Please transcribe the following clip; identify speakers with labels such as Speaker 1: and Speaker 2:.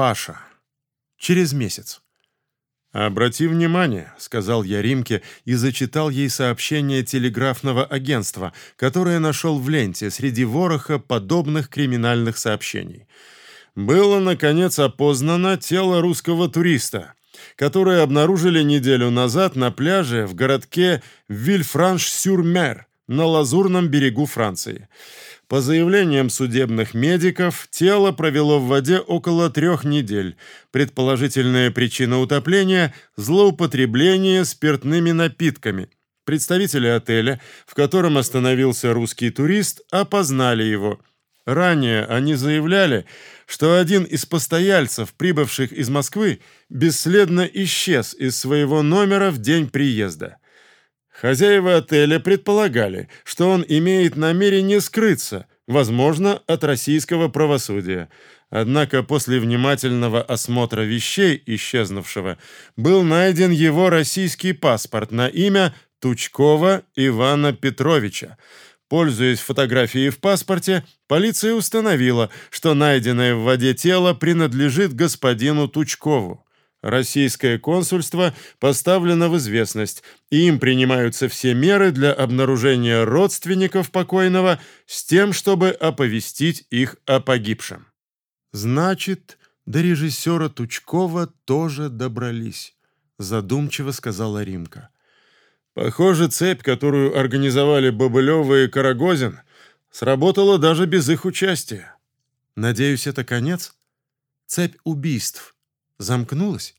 Speaker 1: Паша. Через месяц. «Обрати внимание», — сказал я Римке и зачитал ей сообщение телеграфного агентства, которое нашел в ленте среди вороха подобных криминальных сообщений. Было, наконец, опознано тело русского туриста, которое обнаружили неделю назад на пляже в городке Вильфранш-сюр-Мер на Лазурном берегу Франции. По заявлениям судебных медиков, тело провело в воде около трех недель. Предположительная причина утопления – злоупотребление спиртными напитками. Представители отеля, в котором остановился русский турист, опознали его. Ранее они заявляли, что один из постояльцев, прибывших из Москвы, бесследно исчез из своего номера в день приезда. Хозяева отеля предполагали, что он имеет намерение скрыться, возможно, от российского правосудия. Однако после внимательного осмотра вещей исчезнувшего был найден его российский паспорт на имя Тучкова Ивана Петровича. Пользуясь фотографией в паспорте, полиция установила, что найденное в воде тело принадлежит господину Тучкову. Российское консульство поставлено в известность, и им принимаются все меры для обнаружения родственников покойного с тем, чтобы оповестить их о погибшем. Значит, до режиссера Тучкова тоже добрались, задумчиво сказала Римка. Похоже, цепь, которую организовали Бобылева и Карагозин, сработала даже без их участия. Надеюсь, это конец? Цепь убийств замкнулась?